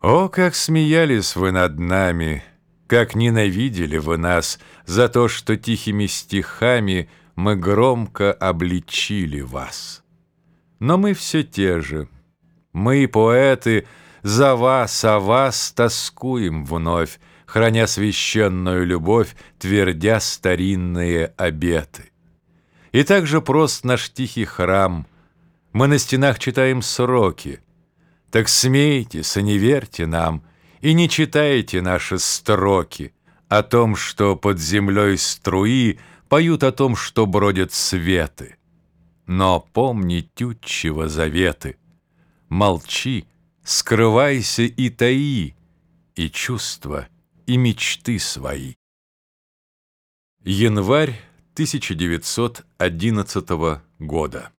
О, как смеялись вы над нами, как ненавидели вы нас За то, что тихими стихами мы громко обличили вас. Но мы все те же, мы, поэты, за вас, о вас тоскуем вновь, Храня священную любовь, твердя старинные обеты. И также прост наш тихий храм, мы на стенах читаем сроки — так смейтесь, а не верьте нам, И не читайте наши строки О том, что под землей струи Поют о том, что бродят светы. Но помни тютчего заветы. Молчи, скрывайся и таи И чувства, и мечты свои. Январь 1911 года